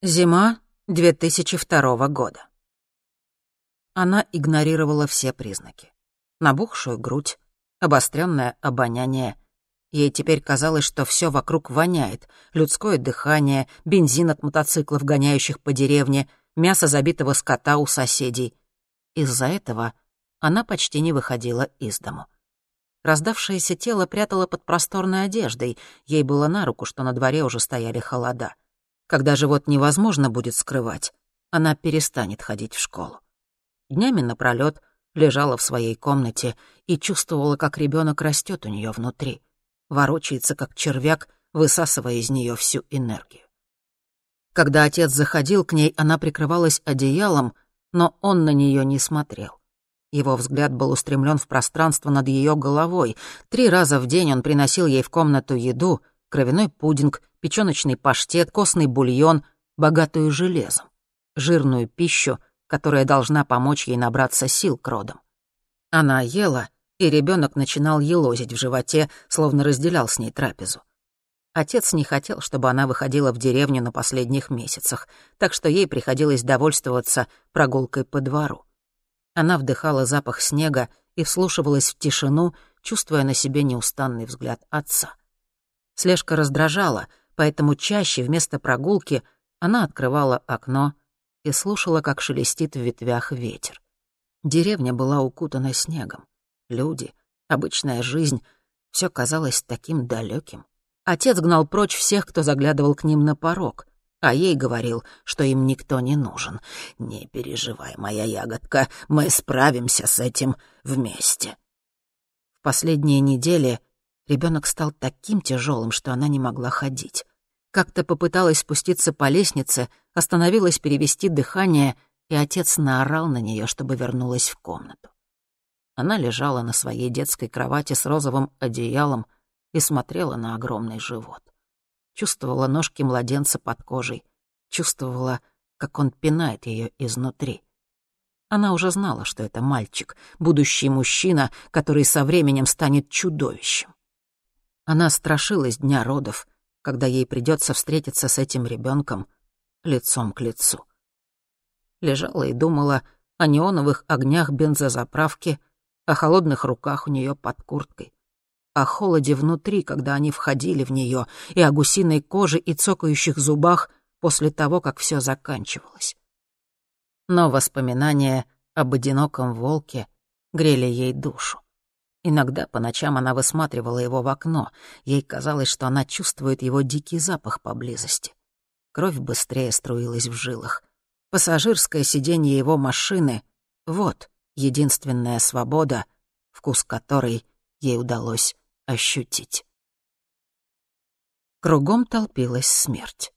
Зима 2002 года. Она игнорировала все признаки. Набухшую грудь, обостренное обоняние. Ей теперь казалось, что все вокруг воняет. Людское дыхание, бензин от мотоциклов, гоняющих по деревне, мясо забитого скота у соседей. Из-за этого она почти не выходила из дому. Раздавшееся тело прятала под просторной одеждой. Ей было на руку, что на дворе уже стояли холода. Когда живот невозможно будет скрывать, она перестанет ходить в школу. Днями напролёт лежала в своей комнате и чувствовала, как ребенок растет у нее внутри, ворочается, как червяк, высасывая из нее всю энергию. Когда отец заходил к ней, она прикрывалась одеялом, но он на нее не смотрел. Его взгляд был устремлен в пространство над ее головой. Три раза в день он приносил ей в комнату еду, кровяной пудинг, печёночный паштет, костный бульон, богатую железом, жирную пищу, которая должна помочь ей набраться сил к родам. Она ела, и ребенок начинал елозить в животе, словно разделял с ней трапезу. Отец не хотел, чтобы она выходила в деревню на последних месяцах, так что ей приходилось довольствоваться прогулкой по двору. Она вдыхала запах снега и вслушивалась в тишину, чувствуя на себе неустанный взгляд отца. Слежка раздражала, поэтому чаще вместо прогулки она открывала окно и слушала, как шелестит в ветвях ветер. Деревня была укутана снегом. Люди, обычная жизнь — все казалось таким далеким. Отец гнал прочь всех, кто заглядывал к ним на порог, а ей говорил, что им никто не нужен. «Не переживай, моя ягодка, мы справимся с этим вместе». В последние недели Ребенок стал таким тяжелым, что она не могла ходить. Как-то попыталась спуститься по лестнице, остановилась перевести дыхание, и отец наорал на нее, чтобы вернулась в комнату. Она лежала на своей детской кровати с розовым одеялом и смотрела на огромный живот. Чувствовала ножки младенца под кожей, чувствовала, как он пинает ее изнутри. Она уже знала, что это мальчик, будущий мужчина, который со временем станет чудовищем. Она страшилась дня родов, когда ей придется встретиться с этим ребенком лицом к лицу. Лежала и думала о неоновых огнях бензозаправки, о холодных руках у нее под курткой, о холоде внутри, когда они входили в нее, и о гусиной коже и цокающих зубах после того, как все заканчивалось. Но воспоминания об одиноком волке грели ей душу. Иногда по ночам она высматривала его в окно. Ей казалось, что она чувствует его дикий запах поблизости. Кровь быстрее струилась в жилах. Пассажирское сиденье его машины — вот единственная свобода, вкус которой ей удалось ощутить. Кругом толпилась смерть.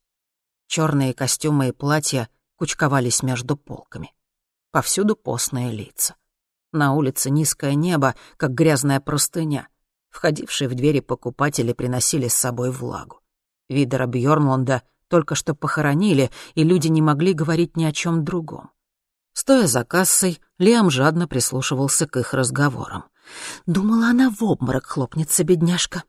Черные костюмы и платья кучковались между полками. Повсюду постные лица. На улице низкое небо, как грязная простыня. Входившие в двери покупатели приносили с собой влагу. Видера Бьёрнланда только что похоронили, и люди не могли говорить ни о чем другом. Стоя за кассой, Лиам жадно прислушивался к их разговорам. Думала, она в обморок хлопнется, бедняжка.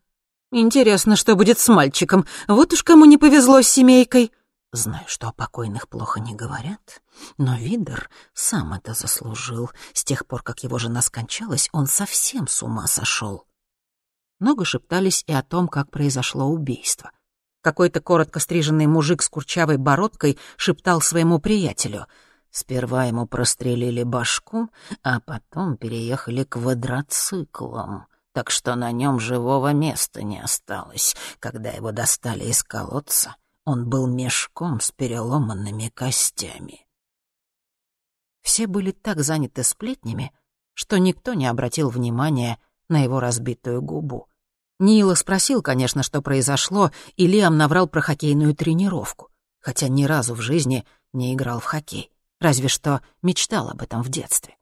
Интересно, что будет с мальчиком. Вот уж кому не повезло с семейкой. Знаю, что о покойных плохо не говорят, но Видер сам это заслужил. С тех пор, как его жена скончалась, он совсем с ума сошел. Много шептались и о том, как произошло убийство. Какой-то коротко стриженный мужик с курчавой бородкой шептал своему приятелю. Сперва ему прострелили башку, а потом переехали к квадроциклам, так что на нем живого места не осталось, когда его достали из колодца он был мешком с переломанными костями. Все были так заняты сплетнями, что никто не обратил внимания на его разбитую губу. Нила спросил, конечно, что произошло, и Лиам наврал про хоккейную тренировку, хотя ни разу в жизни не играл в хоккей, разве что мечтал об этом в детстве.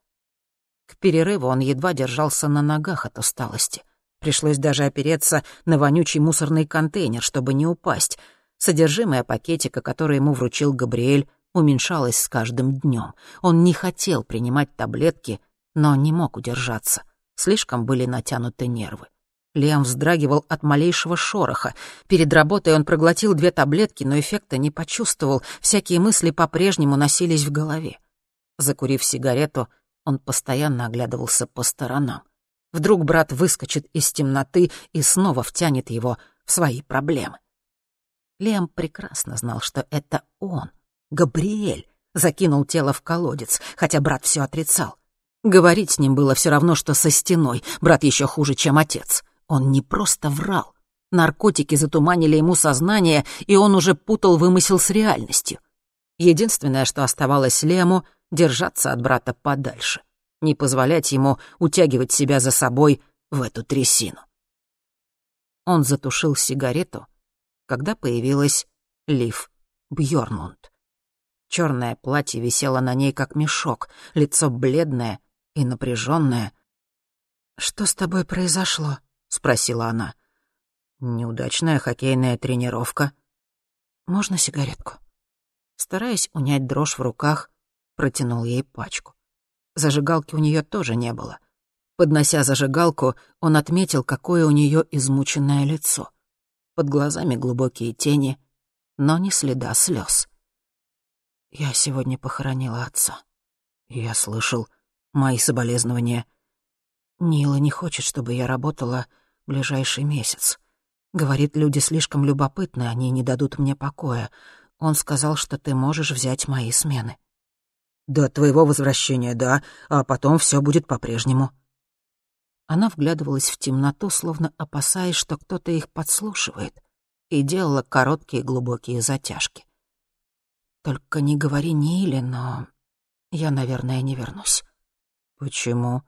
К перерыву он едва держался на ногах от усталости. Пришлось даже опереться на вонючий мусорный контейнер, чтобы не упасть — Содержимое пакетика, который ему вручил Габриэль, уменьшалось с каждым днем. Он не хотел принимать таблетки, но не мог удержаться. Слишком были натянуты нервы. Лиам вздрагивал от малейшего шороха. Перед работой он проглотил две таблетки, но эффекта не почувствовал. Всякие мысли по-прежнему носились в голове. Закурив сигарету, он постоянно оглядывался по сторонам. Вдруг брат выскочит из темноты и снова втянет его в свои проблемы. Лем прекрасно знал, что это он, Габриэль, закинул тело в колодец, хотя брат все отрицал. Говорить с ним было все равно, что со стеной, брат еще хуже, чем отец. Он не просто врал. Наркотики затуманили ему сознание, и он уже путал вымысел с реальностью. Единственное, что оставалось Лему — держаться от брата подальше, не позволять ему утягивать себя за собой в эту трясину. Он затушил сигарету, когда появилась Лив Бьорнунд. Черное платье висело на ней как мешок, лицо бледное и напряженное. «Что с тобой произошло?» — спросила она. «Неудачная хоккейная тренировка». «Можно сигаретку?» Стараясь унять дрожь в руках, протянул ей пачку. Зажигалки у нее тоже не было. Поднося зажигалку, он отметил, какое у нее измученное лицо. Под глазами глубокие тени, но не следа слез. «Я сегодня похоронила отца». «Я слышал. Мои соболезнования». «Нила не хочет, чтобы я работала ближайший месяц. Говорит, люди слишком любопытны, они не дадут мне покоя. Он сказал, что ты можешь взять мои смены. До твоего возвращения, да, а потом все будет по-прежнему. Она вглядывалась в темноту, словно опасаясь, что кто-то их подслушивает, и делала короткие глубокие затяжки. «Только не говори Ниле, но я, наверное, не вернусь». «Почему?»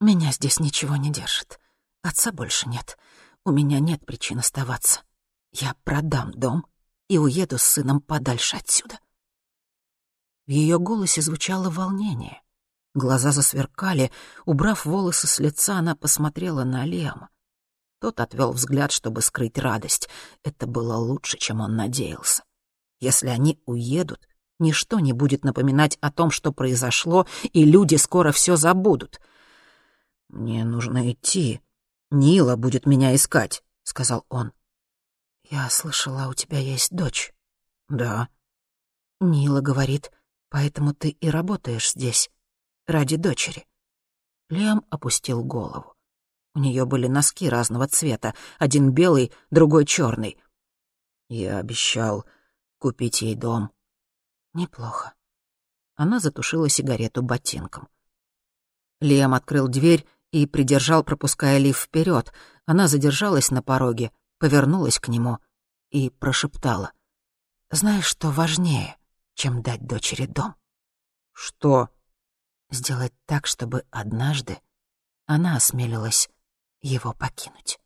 «Меня здесь ничего не держит. Отца больше нет. У меня нет причин оставаться. Я продам дом и уеду с сыном подальше отсюда. В ее голосе звучало волнение. Глаза засверкали. Убрав волосы с лица, она посмотрела на Лема. Тот отвел взгляд, чтобы скрыть радость. Это было лучше, чем он надеялся. Если они уедут, ничто не будет напоминать о том, что произошло, и люди скоро все забудут. «Мне нужно идти», «Нила будет меня искать», — сказал он. «Я слышала, у тебя есть дочь». «Да». «Нила говорит, поэтому ты и работаешь здесь, ради дочери». Лиам опустил голову. У нее были носки разного цвета, один белый, другой черный. Я обещал купить ей дом. Неплохо. Она затушила сигарету ботинком. Лиам открыл дверь и придержал, пропуская Лив вперед. Она задержалась на пороге, повернулась к нему и прошептала. «Знаешь, что важнее, чем дать дочери дом?» «Что?» «Сделать так, чтобы однажды она осмелилась его покинуть».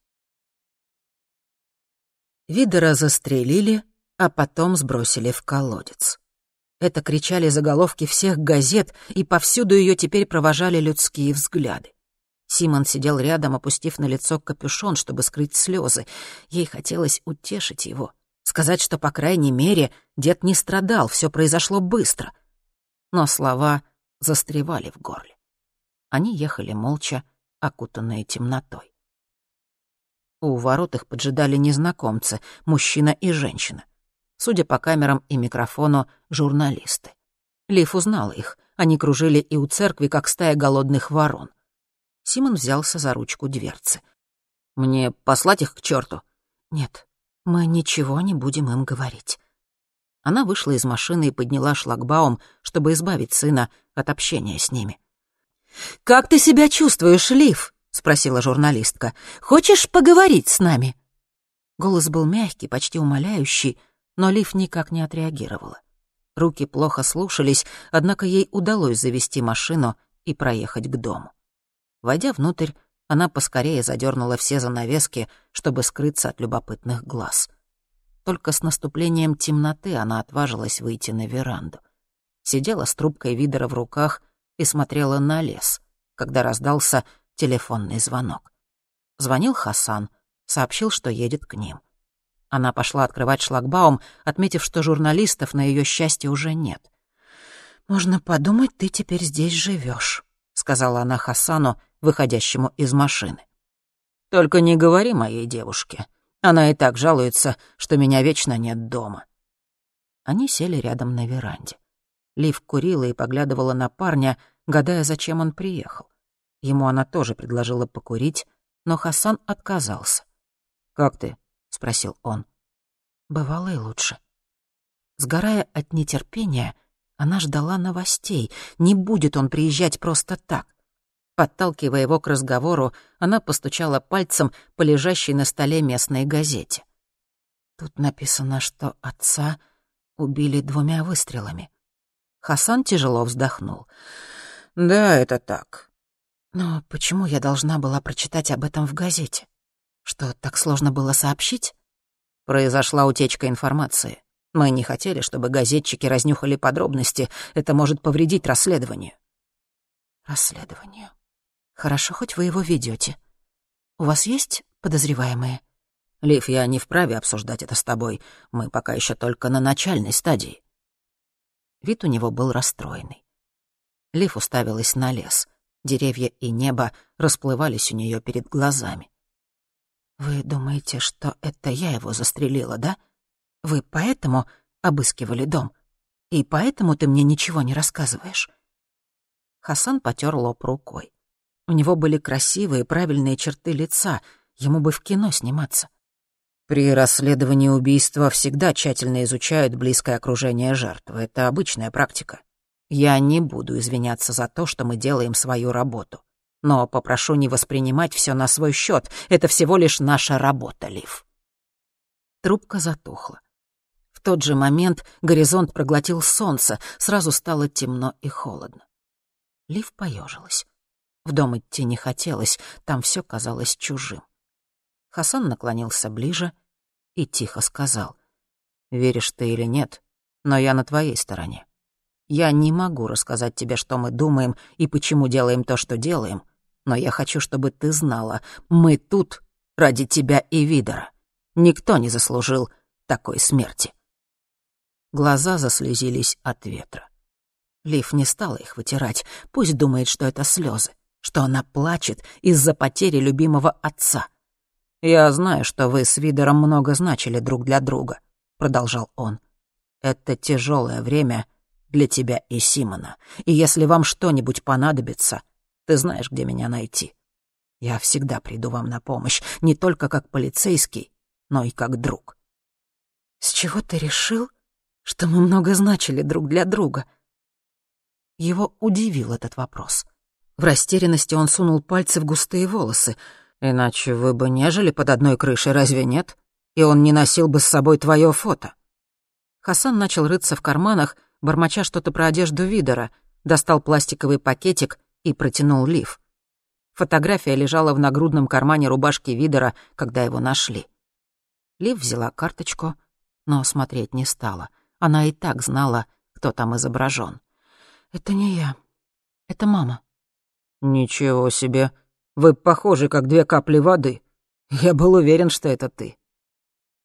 Видера застрелили, а потом сбросили в колодец. Это кричали заголовки всех газет, и повсюду ее теперь провожали людские взгляды. Симон сидел рядом, опустив на лицо капюшон, чтобы скрыть слезы. Ей хотелось утешить его, сказать, что, по крайней мере, дед не страдал, все произошло быстро. Но слова застревали в горле. Они ехали молча, окутанные темнотой. У ворот их поджидали незнакомцы, мужчина и женщина. Судя по камерам и микрофону, журналисты. Лив узнал их. Они кружили и у церкви, как стая голодных ворон — Симон взялся за ручку дверцы. «Мне послать их к черту? «Нет, мы ничего не будем им говорить». Она вышла из машины и подняла шлагбаум, чтобы избавить сына от общения с ними. «Как ты себя чувствуешь, Лив?» — спросила журналистка. «Хочешь поговорить с нами?» Голос был мягкий, почти умоляющий, но Лив никак не отреагировала. Руки плохо слушались, однако ей удалось завести машину и проехать к дому. Войдя внутрь, она поскорее задернула все занавески, чтобы скрыться от любопытных глаз. Только с наступлением темноты она отважилась выйти на веранду. Сидела с трубкой видера в руках и смотрела на лес, когда раздался телефонный звонок. Звонил Хасан, сообщил, что едет к ним. Она пошла открывать шлагбаум, отметив, что журналистов на ее счастье уже нет. «Можно подумать, ты теперь здесь живешь, сказала она Хасану, выходящему из машины. Только не говори моей девушке. Она и так жалуется, что меня вечно нет дома». Они сели рядом на веранде. Лив курила и поглядывала на парня, гадая, зачем он приехал. Ему она тоже предложила покурить, но Хасан отказался. «Как ты?» — спросил он. Бывало и лучше. Сгорая от нетерпения, она ждала новостей. Не будет он приезжать просто так. Подталкивая его к разговору, она постучала пальцем по лежащей на столе местной газете. Тут написано, что отца убили двумя выстрелами. Хасан тяжело вздохнул. «Да, это так». «Но почему я должна была прочитать об этом в газете? Что, так сложно было сообщить?» Произошла утечка информации. Мы не хотели, чтобы газетчики разнюхали подробности. Это может повредить расследованию. Расследованию. Хорошо, хоть вы его ведете. У вас есть подозреваемые? Лив, я не вправе обсуждать это с тобой. Мы пока еще только на начальной стадии. Вид у него был расстроенный. Лив уставилась на лес. Деревья и небо расплывались у нее перед глазами. «Вы думаете, что это я его застрелила, да? Вы поэтому обыскивали дом? И поэтому ты мне ничего не рассказываешь?» Хасан потер лоб рукой. У него были красивые, правильные черты лица, ему бы в кино сниматься. При расследовании убийства всегда тщательно изучают близкое окружение жертвы. Это обычная практика. Я не буду извиняться за то, что мы делаем свою работу. Но попрошу не воспринимать все на свой счет. Это всего лишь наша работа, Лив. Трубка затухла. В тот же момент горизонт проглотил солнце, сразу стало темно и холодно. Лив поежилась. В дом идти не хотелось, там все казалось чужим. Хасан наклонился ближе и тихо сказал. «Веришь ты или нет, но я на твоей стороне. Я не могу рассказать тебе, что мы думаем и почему делаем то, что делаем, но я хочу, чтобы ты знала, мы тут ради тебя и Видора. Никто не заслужил такой смерти». Глаза заслезились от ветра. Лив не стала их вытирать, пусть думает, что это слезы, что она плачет из-за потери любимого отца. «Я знаю, что вы с Видером много значили друг для друга», — продолжал он. «Это тяжелое время для тебя и Симона, и если вам что-нибудь понадобится, ты знаешь, где меня найти. Я всегда приду вам на помощь, не только как полицейский, но и как друг». «С чего ты решил, что мы много значили друг для друга?» Его удивил этот вопрос. В растерянности он сунул пальцы в густые волосы — Иначе вы бы не жили под одной крышей, разве нет? И он не носил бы с собой твое фото. Хасан начал рыться в карманах, бормоча что-то про одежду Видера, достал пластиковый пакетик и протянул лиф. Фотография лежала в нагрудном кармане рубашки Видера, когда его нашли. Лив взяла карточку, но смотреть не стала. Она и так знала, кто там изображен. «Это не я. Это мама». «Ничего себе», вы похожи, как две капли воды. Я был уверен, что это ты».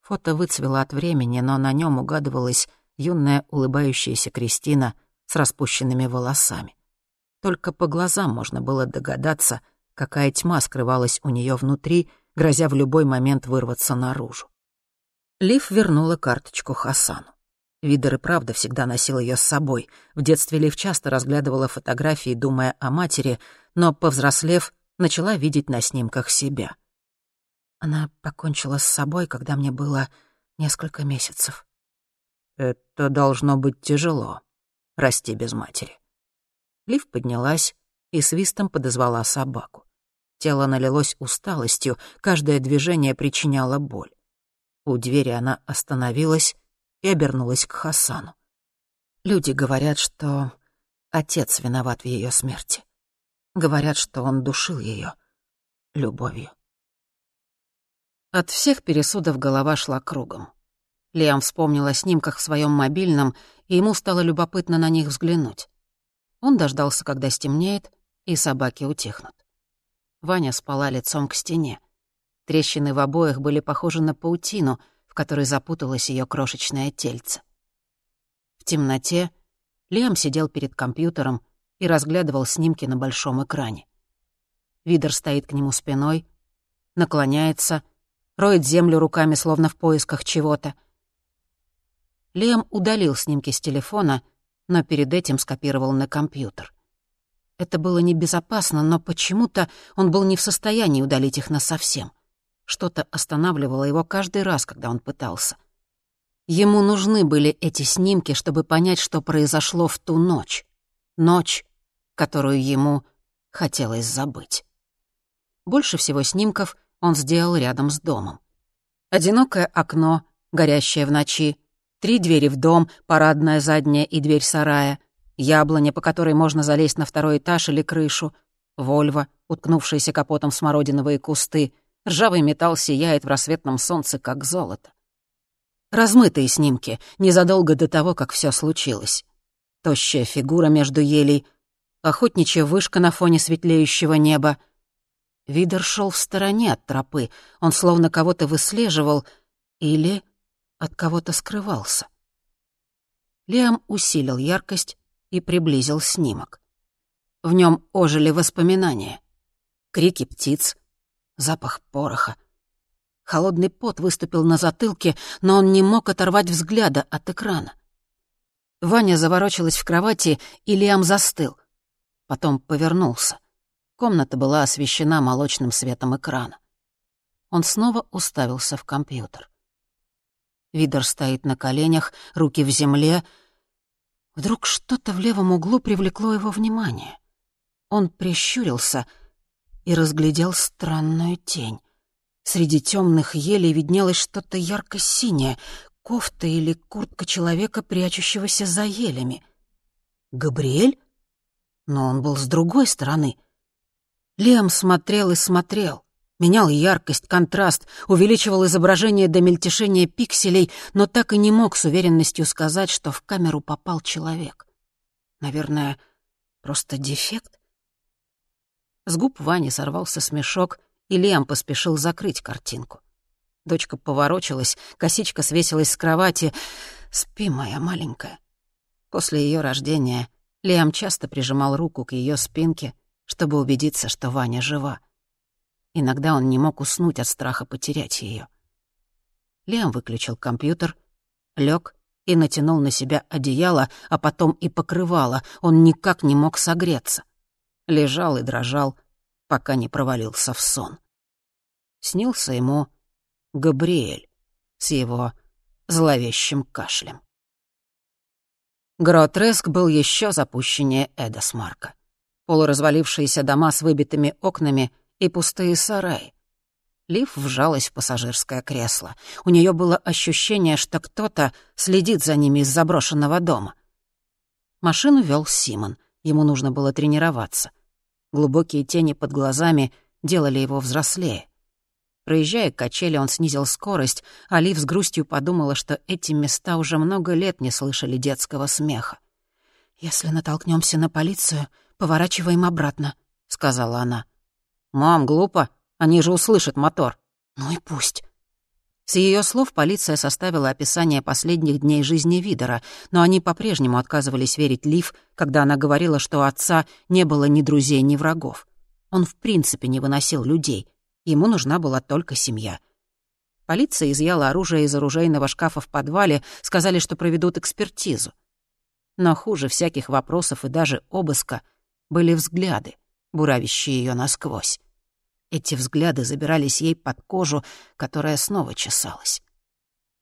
Фото выцвело от времени, но на нем угадывалась юная улыбающаяся Кристина с распущенными волосами. Только по глазам можно было догадаться, какая тьма скрывалась у нее внутри, грозя в любой момент вырваться наружу. Лив вернула карточку Хасану. Видер и правда всегда носил ее с собой. В детстве Лив часто разглядывала фотографии, думая о матери, но, повзрослев, начала видеть на снимках себя. Она покончила с собой, когда мне было несколько месяцев. Это должно быть тяжело — расти без матери. Лив поднялась и свистом подозвала собаку. Тело налилось усталостью, каждое движение причиняло боль. У двери она остановилась и обернулась к Хасану. Люди говорят, что отец виноват в ее смерти. Говорят, что он душил ее любовью. От всех пересудов голова шла кругом. Лиам вспомнил о снимках в своем мобильном, и ему стало любопытно на них взглянуть. Он дождался, когда стемнеет, и собаки утихнут. Ваня спала лицом к стене. Трещины в обоях были похожи на паутину, в которой запуталось ее крошечное тельце. В темноте Лиам сидел перед компьютером и разглядывал снимки на большом экране. Видер стоит к нему спиной, наклоняется, роет землю руками, словно в поисках чего-то. Лем удалил снимки с телефона, но перед этим скопировал на компьютер. Это было небезопасно, но почему-то он был не в состоянии удалить их насовсем. Что-то останавливало его каждый раз, когда он пытался. Ему нужны были эти снимки, чтобы понять, что произошло в ту ночь. Ночь, которую ему хотелось забыть. Больше всего снимков он сделал рядом с домом. Одинокое окно, горящее в ночи, три двери в дом, парадная задняя и дверь сарая, яблоня, по которой можно залезть на второй этаж или крышу, Вольво, уткнувшаяся капотом в смородиновые кусты, ржавый металл сияет в рассветном солнце, как золото. Размытые снимки, незадолго до того, как все случилось. Тощая фигура между елей, охотничья вышка на фоне светлеющего неба. Видер шел в стороне от тропы, он словно кого-то выслеживал или от кого-то скрывался. Лиам усилил яркость и приблизил снимок. В нем ожили воспоминания. Крики птиц, запах пороха — Холодный пот выступил на затылке, но он не мог оторвать взгляда от экрана. Ваня заворочилась в кровати, и Лиам застыл. Потом повернулся. Комната была освещена молочным светом экрана. Он снова уставился в компьютер. Видер стоит на коленях, руки в земле. Вдруг что-то в левом углу привлекло его внимание. Он прищурился и разглядел странную тень. Среди темных елей виднелось что-то ярко-синее, кофта или куртка человека, прячущегося за елями. Габриэль? Но он был с другой стороны. Лем смотрел и смотрел. Менял яркость, контраст, увеличивал изображение до мельтешения пикселей, но так и не мог с уверенностью сказать, что в камеру попал человек. Наверное, просто дефект? С губ Вани сорвался смешок, и Лиам поспешил закрыть картинку. Дочка поворочилась, косичка свесилась с кровати. «Спи, моя маленькая». После ее рождения Лиам часто прижимал руку к ее спинке, чтобы убедиться, что Ваня жива. Иногда он не мог уснуть от страха потерять ее. Лиам выключил компьютер, лег и натянул на себя одеяло, а потом и покрывало. Он никак не мог согреться. Лежал и дрожал, пока не провалился в сон. Снился ему Габриэль с его зловещим кашлем. Гротреск был еще запущеннее Эдосмарка. Полуразвалившиеся дома с выбитыми окнами и пустые сараи. Лив вжалась в пассажирское кресло. У нее было ощущение, что кто-то следит за ними из заброшенного дома. Машину вел Симон. Ему нужно было тренироваться. Глубокие тени под глазами делали его взрослее. Проезжая качели, он снизил скорость, а Лив с грустью подумала, что эти места уже много лет не слышали детского смеха. «Если натолкнемся на полицию, поворачиваем обратно», — сказала она. «Мам, глупо, они же услышат мотор». «Ну и пусть». С ее слов полиция составила описание последних дней жизни Видера, но они по-прежнему отказывались верить Лив, когда она говорила, что отца не было ни друзей, ни врагов. Он в принципе не выносил людей. Ему нужна была только семья. Полиция изъяла оружие из оружейного шкафа в подвале, сказали, что проведут экспертизу. Но хуже всяких вопросов и даже обыска были взгляды, буравящие ее насквозь. Эти взгляды забирались ей под кожу, которая снова чесалась.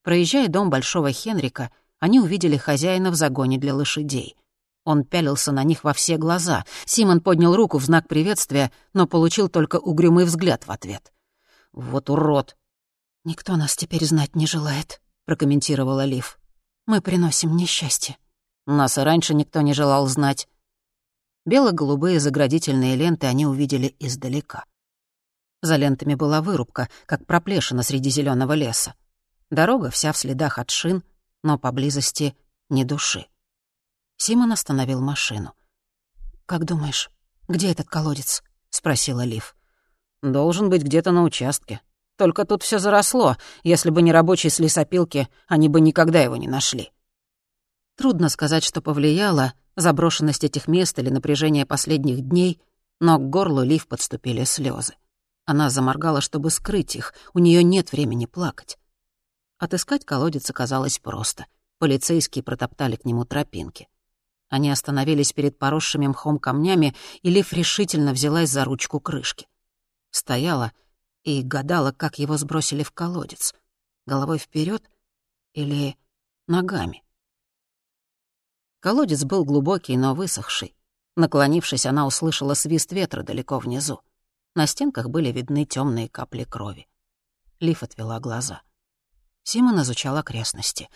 Проезжая дом Большого Хенрика, они увидели хозяина в загоне для лошадей. Он пялился на них во все глаза. Симон поднял руку в знак приветствия, но получил только угрюмый взгляд в ответ. «Вот урод!» «Никто нас теперь знать не желает», — прокомментировала Лив. «Мы приносим несчастье». Нас и раньше никто не желал знать. Бело-голубые заградительные ленты они увидели издалека. За лентами была вырубка, как проплешина среди зеленого леса. Дорога вся в следах от шин, но поблизости ни души. Симон остановил машину. «Как думаешь, где этот колодец?» — спросила Лив. «Должен быть где-то на участке. Только тут все заросло. Если бы не рабочие с лесопилки, они бы никогда его не нашли». Трудно сказать, что повлияло, заброшенность этих мест или напряжение последних дней, но к горлу Лив подступили слезы. Она заморгала, чтобы скрыть их, у нее нет времени плакать. Отыскать колодец оказалось просто. Полицейские протоптали к нему тропинки. Они остановились перед поросшими мхом камнями, и Лив решительно взялась за ручку крышки. Стояла и гадала, как его сбросили в колодец. Головой вперед или ногами. Колодец был глубокий, но высохший. Наклонившись, она услышала свист ветра далеко внизу. На стенках были видны темные капли крови. Лив отвела глаза. Симон изучал окрестности.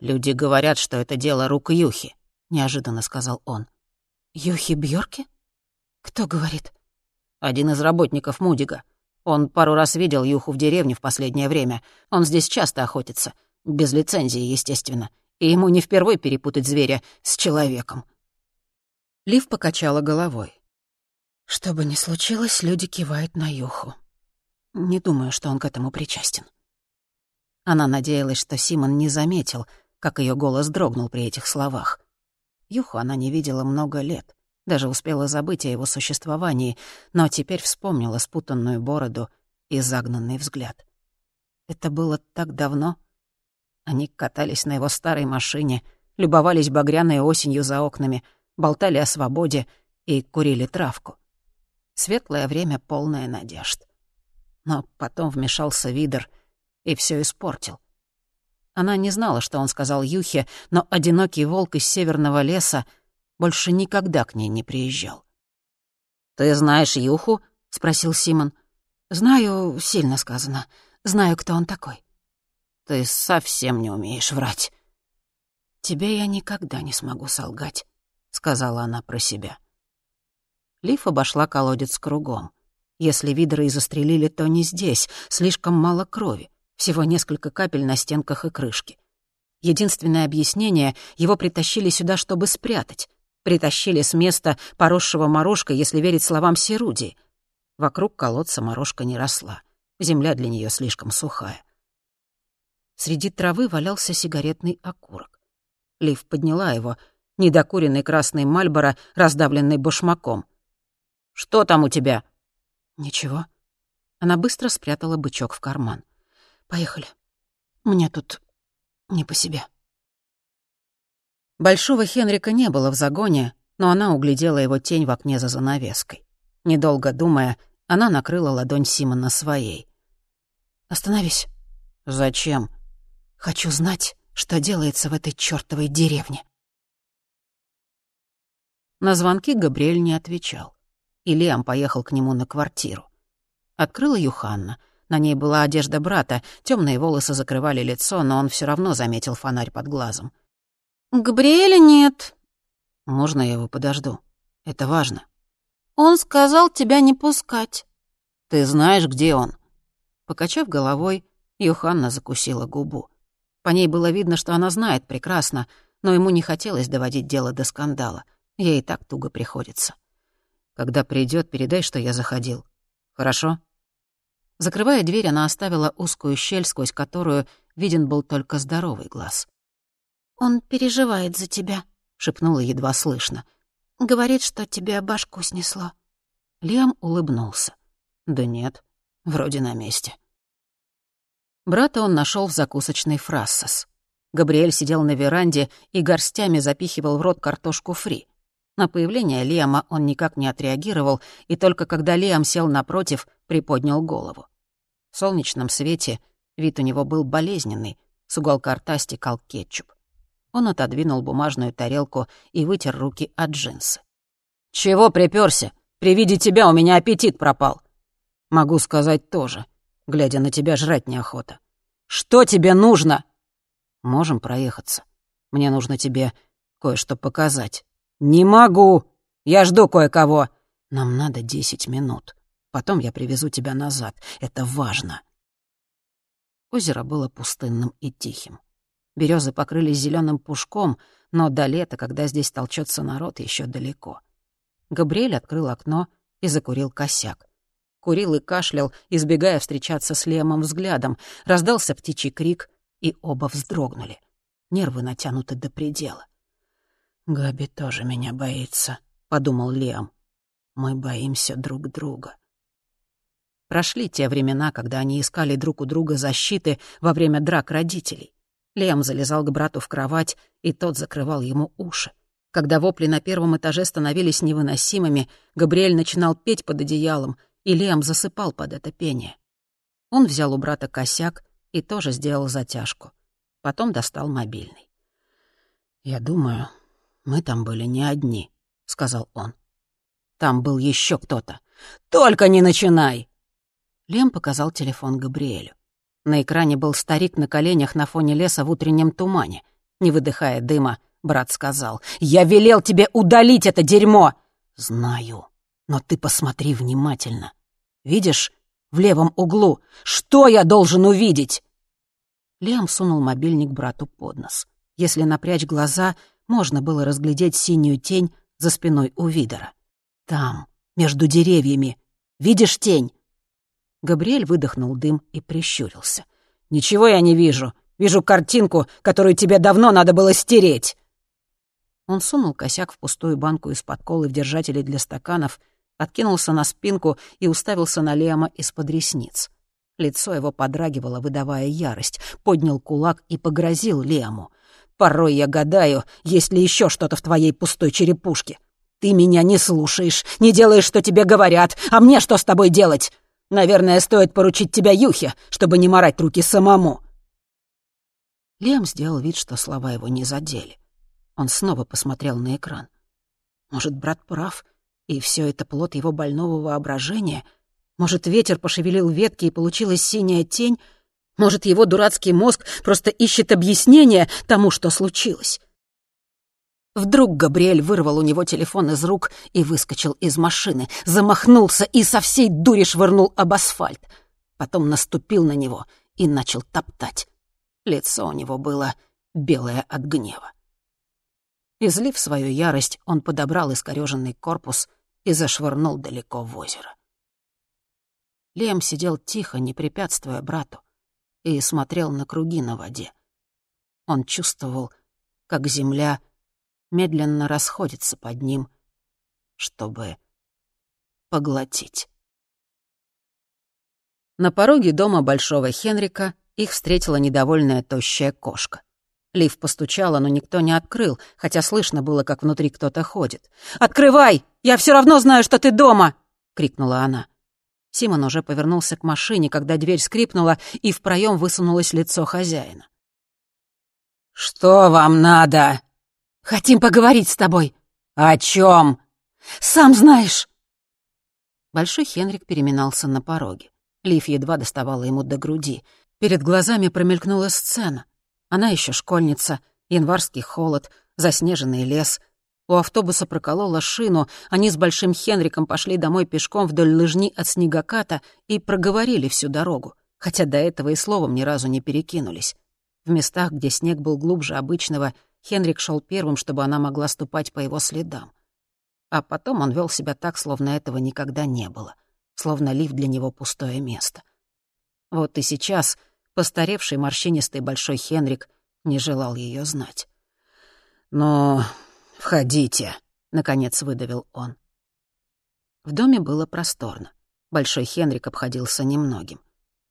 «Люди говорят, что это дело рук Юхи», — неожиданно сказал он. «Юхи Бьорки? Кто говорит?» «Один из работников Мудига. Он пару раз видел Юху в деревне в последнее время. Он здесь часто охотится. Без лицензии, естественно и ему не впервой перепутать зверя с человеком. Лив покачала головой. Что бы ни случилось, люди кивают на Юху. Не думаю, что он к этому причастен. Она надеялась, что Симон не заметил, как ее голос дрогнул при этих словах. Юху она не видела много лет, даже успела забыть о его существовании, но теперь вспомнила спутанную бороду и загнанный взгляд. Это было так давно, они катались на его старой машине, любовались багряной осенью за окнами, болтали о свободе и курили травку. Светлое время, полное надежд. Но потом вмешался Видер и все испортил. Она не знала, что он сказал Юхе, но одинокий волк из северного леса больше никогда к ней не приезжал. «Ты знаешь Юху?» — спросил Симон. «Знаю, сильно сказано. Знаю, кто он такой». Ты совсем не умеешь врать. Тебе я никогда не смогу солгать, сказала она про себя. Лиф обошла колодец кругом. Если видры и застрелили, то не здесь, слишком мало крови, всего несколько капель на стенках и крышке. Единственное объяснение — его притащили сюда, чтобы спрятать. Притащили с места поросшего морожка, если верить словам Серуди. Вокруг колодца морожка не росла. Земля для нее слишком сухая. Среди травы валялся сигаретный окурок. Лив подняла его, недокуренный красный Мальборо, раздавленный башмаком. «Что там у тебя?» «Ничего». Она быстро спрятала бычок в карман. «Поехали. Мне тут не по себе». Большого Хенрика не было в загоне, но она углядела его тень в окне за занавеской. Недолго думая, она накрыла ладонь Симона своей. «Остановись». «Зачем?» Хочу знать, что делается в этой чёртовой деревне. На звонки Габриэль не отвечал. И Лиам поехал к нему на квартиру. Открыла Юханна. На ней была одежда брата, темные волосы закрывали лицо, но он все равно заметил фонарь под глазом. «Габриэля нет». «Можно я его подожду? Это важно». «Он сказал тебя не пускать». «Ты знаешь, где он?» Покачав головой, Юханна закусила губу. По ней было видно, что она знает прекрасно, но ему не хотелось доводить дело до скандала. Ей и так туго приходится. «Когда придет, передай, что я заходил. Хорошо?» Закрывая дверь, она оставила узкую щель, сквозь которую виден был только здоровый глаз. «Он переживает за тебя», — шепнула едва слышно. «Говорит, что тебе башку снесло». Лиам улыбнулся. «Да нет, вроде на месте». Брата он нашел в закусочной Фрассос. Габриэль сидел на веранде и горстями запихивал в рот картошку фри. На появление Лиама он никак не отреагировал, и только когда Лиам сел напротив, приподнял голову. В солнечном свете вид у него был болезненный, с уголка рта стекал кетчуп. Он отодвинул бумажную тарелку и вытер руки от джинсы. «Чего припёрся? При виде тебя у меня аппетит пропал». «Могу сказать тоже», Глядя на тебя, жрать неохота. «Что тебе нужно?» «Можем проехаться. Мне нужно тебе кое-что показать». «Не могу! Я жду кое-кого!» «Нам надо десять минут. Потом я привезу тебя назад. Это важно». Озеро было пустынным и тихим. Березы покрылись зеленым пушком, но до лета, когда здесь толчется народ, еще далеко. Габриэль открыл окно и закурил косяк курил и кашлял, избегая встречаться с Лемом взглядом. Раздался птичий крик, и оба вздрогнули. Нервы натянуты до предела. «Габи тоже меня боится», — подумал Лем. «Мы боимся друг друга». Прошли те времена, когда они искали друг у друга защиты во время драк родителей. Лем залезал к брату в кровать, и тот закрывал ему уши. Когда вопли на первом этаже становились невыносимыми, Габриэль начинал петь под одеялом, и Лем засыпал под это пение. Он взял у брата косяк и тоже сделал затяжку. Потом достал мобильный. «Я думаю, мы там были не одни», — сказал он. «Там был еще кто-то. Только не начинай!» Лем показал телефон Габриэлю. На экране был старик на коленях на фоне леса в утреннем тумане. Не выдыхая дыма, брат сказал, «Я велел тебе удалить это дерьмо!» «Знаю, но ты посмотри внимательно. Видишь, в левом углу, что я должен увидеть?» Лем сунул мобильник брату под нос. Если напрячь глаза, можно было разглядеть синюю тень за спиной у Видера. «Там, между деревьями. Видишь тень?» Габриэль выдохнул дым и прищурился. «Ничего я не вижу. Вижу картинку, которую тебе давно надо было стереть». Он сунул косяк в пустую банку из-под колы в держателе для стаканов, откинулся на спинку и уставился на Лема из-под ресниц. Лицо его подрагивало, выдавая ярость, поднял кулак и погрозил Лему. «Порой я гадаю, есть ли еще что-то в твоей пустой черепушке. Ты меня не слушаешь, не делаешь, что тебе говорят, а мне что с тобой делать? Наверное, стоит поручить тебя Юхе, чтобы не морать руки самому». Лем сделал вид, что слова его не задели. Он снова посмотрел на экран. Может, брат прав, и все это плод его больного воображения? Может, ветер пошевелил ветки, и получилась синяя тень? Может, его дурацкий мозг просто ищет объяснение тому, что случилось? Вдруг Габриэль вырвал у него телефон из рук и выскочил из машины, замахнулся и со всей дури швырнул об асфальт. Потом наступил на него и начал топтать. Лицо у него было белое от гнева. Излив свою ярость, он подобрал искорёженный корпус и зашвырнул далеко в озеро. Лем сидел тихо, не препятствуя брату, и смотрел на круги на воде. Он чувствовал, как земля — медленно расходится под ним, чтобы поглотить. На пороге дома Большого Хенрика их встретила недовольная тощая кошка. Лив постучала, но никто не открыл, хотя слышно было, как внутри кто-то ходит. «Открывай! Я все равно знаю, что ты дома!» — крикнула она. Симон уже повернулся к машине, когда дверь скрипнула, и в проем высунулось лицо хозяина. «Что вам надо?» «Хотим поговорить с тобой». «О чем?» «Сам знаешь». Большой Хенрик переминался на пороге. Лив едва доставала ему до груди. Перед глазами промелькнула сцена. Она еще школьница, январский холод, заснеженный лес. У автобуса проколола шину, они с Большим Хенриком пошли домой пешком вдоль лыжни от снегоката и проговорили всю дорогу, хотя до этого и словом ни разу не перекинулись. В местах, где снег был глубже обычного, Хенрик шел первым, чтобы она могла ступать по его следам. А потом он вел себя так, словно этого никогда не было, словно лифт для него пустое место. Вот и сейчас постаревший морщинистый большой Хенрик не желал ее знать. «Ну, входите», — наконец выдавил он. В доме было просторно. Большой Хенрик обходился немногим.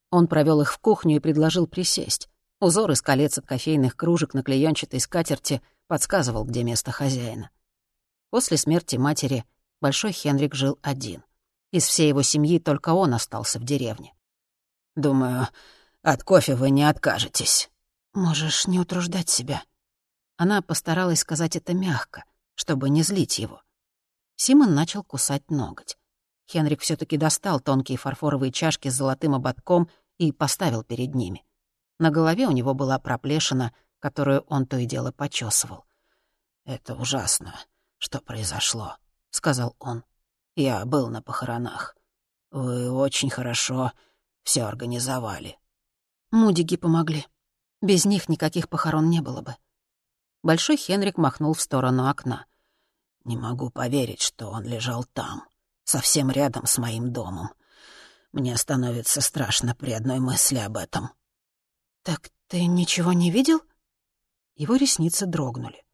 Он провел их в кухню и предложил присесть. Узор из колец от кофейных кружек на клеёнчатой скатерти подсказывал, где место хозяина. После смерти матери Большой Хенрик жил один. Из всей его семьи только он остался в деревне. «Думаю, от кофе вы не откажетесь». «Можешь не утруждать себя». Она постаралась сказать это мягко, чтобы не злить его. Симон начал кусать ноготь. Хенрик все таки достал тонкие фарфоровые чашки с золотым ободком и поставил перед ними. На голове у него была проплешина, которую он то и дело почесывал. «Это ужасно, что произошло», — сказал он. «Я был на похоронах. Вы очень хорошо все организовали». Мудиги помогли. Без них никаких похорон не было бы. Большой Хенрик махнул в сторону окна. «Не могу поверить, что он лежал там, совсем рядом с моим домом. Мне становится страшно при одной мысли об этом». «Так ты ничего не видел?» Его ресницы дрогнули.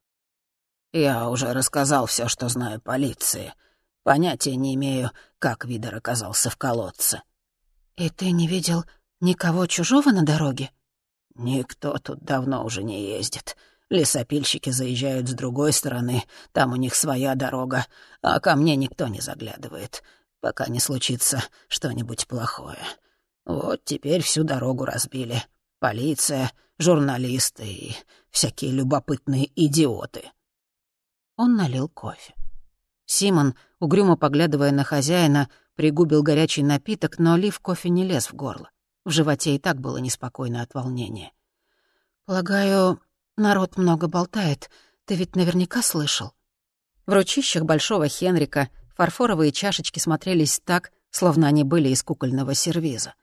«Я уже рассказал все, что знаю полиции. Понятия не имею, как Видер оказался в колодце». «И ты не видел никого чужого на дороге?» «Никто тут давно уже не ездит. Лесопильщики заезжают с другой стороны, там у них своя дорога, а ко мне никто не заглядывает, пока не случится что-нибудь плохое. Вот теперь всю дорогу разбили. Полиция, журналисты и всякие любопытные идиоты». Он налил кофе. Симон, угрюмо поглядывая на хозяина, пригубил горячий напиток, но Лив кофе не лез в горло. В животе и так было неспокойно от волнения. «Полагаю, народ много болтает. Ты ведь наверняка слышал». В ручищах Большого Хенрика фарфоровые чашечки смотрелись так, словно они были из кукольного сервиза.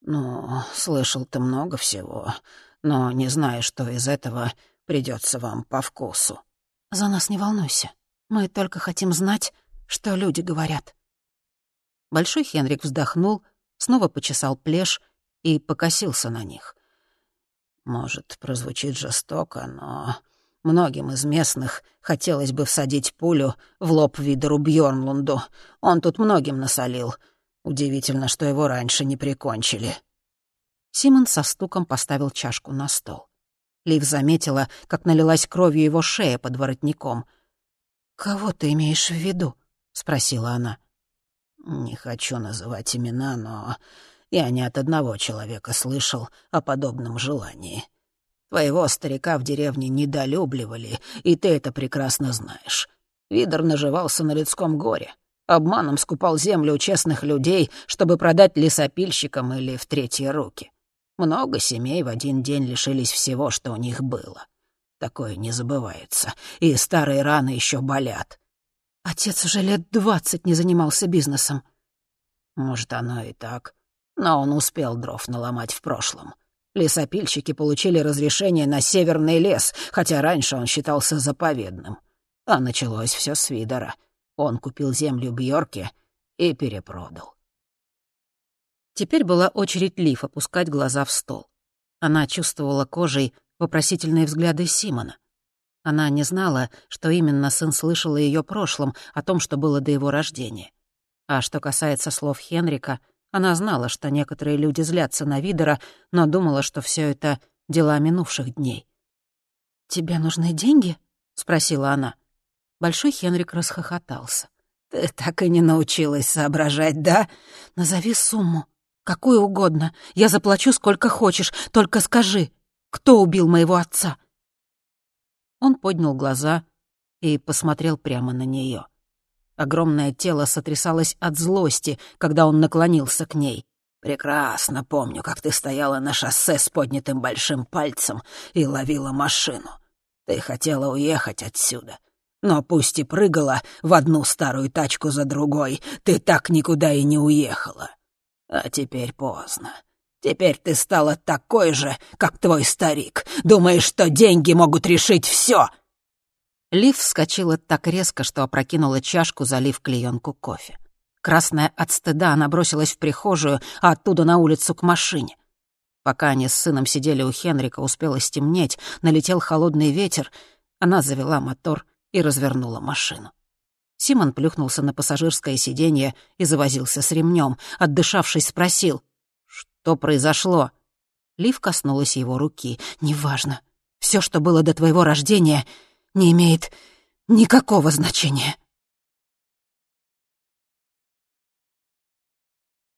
«Ну, слышал ты много всего, но не знаю, что из этого придется вам по вкусу». «За нас не волнуйся. Мы только хотим знать, что люди говорят». Большой Хенрик вздохнул, снова почесал плешь и покосился на них. «Может, прозвучит жестоко, но многим из местных хотелось бы всадить пулю в лоб Видеру Бьорнлунду. Он тут многим насолил. Удивительно, что его раньше не прикончили». Симон со стуком поставил чашку на стол. Лив заметила, как налилась кровью его шея под воротником. «Кого ты имеешь в виду?» — спросила она. «Не хочу называть имена, но я не от одного человека слышал о подобном желании. Твоего старика в деревне недолюбливали, и ты это прекрасно знаешь. Видор наживался на людском горе. Обманом скупал землю у честных людей, чтобы продать лесопильщикам или в третьи руки. Много семей в один день лишились всего, что у них было. Такое не забывается, и старые раны еще болят. Отец уже лет двадцать не занимался бизнесом. Может, оно и так. Но он успел дров наломать в прошлом. Лесопильщики получили разрешение на северный лес, хотя раньше он считался заповедным. А началось все с Видора. Он купил землю Бьорке и перепродал. Теперь была очередь Лиф опускать глаза в стол. Она чувствовала кожей вопросительные взгляды Симона. Она не знала, что именно сын слышал о ее прошлом, о том, что было до его рождения. А что касается слов Хенрика, она знала, что некоторые люди злятся на Видера, но думала, что все это дела минувших дней. «Тебе нужны деньги?» — спросила она. Большой Хенрик расхохотался. «Ты так и не научилась соображать, да? Назови сумму. Какую угодно. Я заплачу сколько хочешь. Только скажи, кто убил моего отца?» Он поднял глаза и посмотрел прямо на нее. Огромное тело сотрясалось от злости, когда он наклонился к ней. «Прекрасно помню, как ты стояла на шоссе с поднятым большим пальцем и ловила машину. Ты хотела уехать отсюда. Но пусть и прыгала в одну старую тачку за другой, ты так никуда и не уехала. А теперь поздно. Теперь ты стала такой же, как твой старик. Думаешь, что деньги могут решить все. Лив вскочила так резко, что опрокинула чашку, залив клеенку кофе. Красная от стыда, она бросилась в прихожую, а оттуда на улицу к машине. Пока они с сыном сидели у Хенрика, успело стемнеть, налетел холодный ветер. Она завела мотор и развернула машину. Симон плюхнулся на пассажирское сиденье и завозился с ремнем. Отдышавшись, спросил. «Что произошло?» Лив коснулась его руки. «Неважно. Все, что было до твоего рождения, не имеет никакого значения».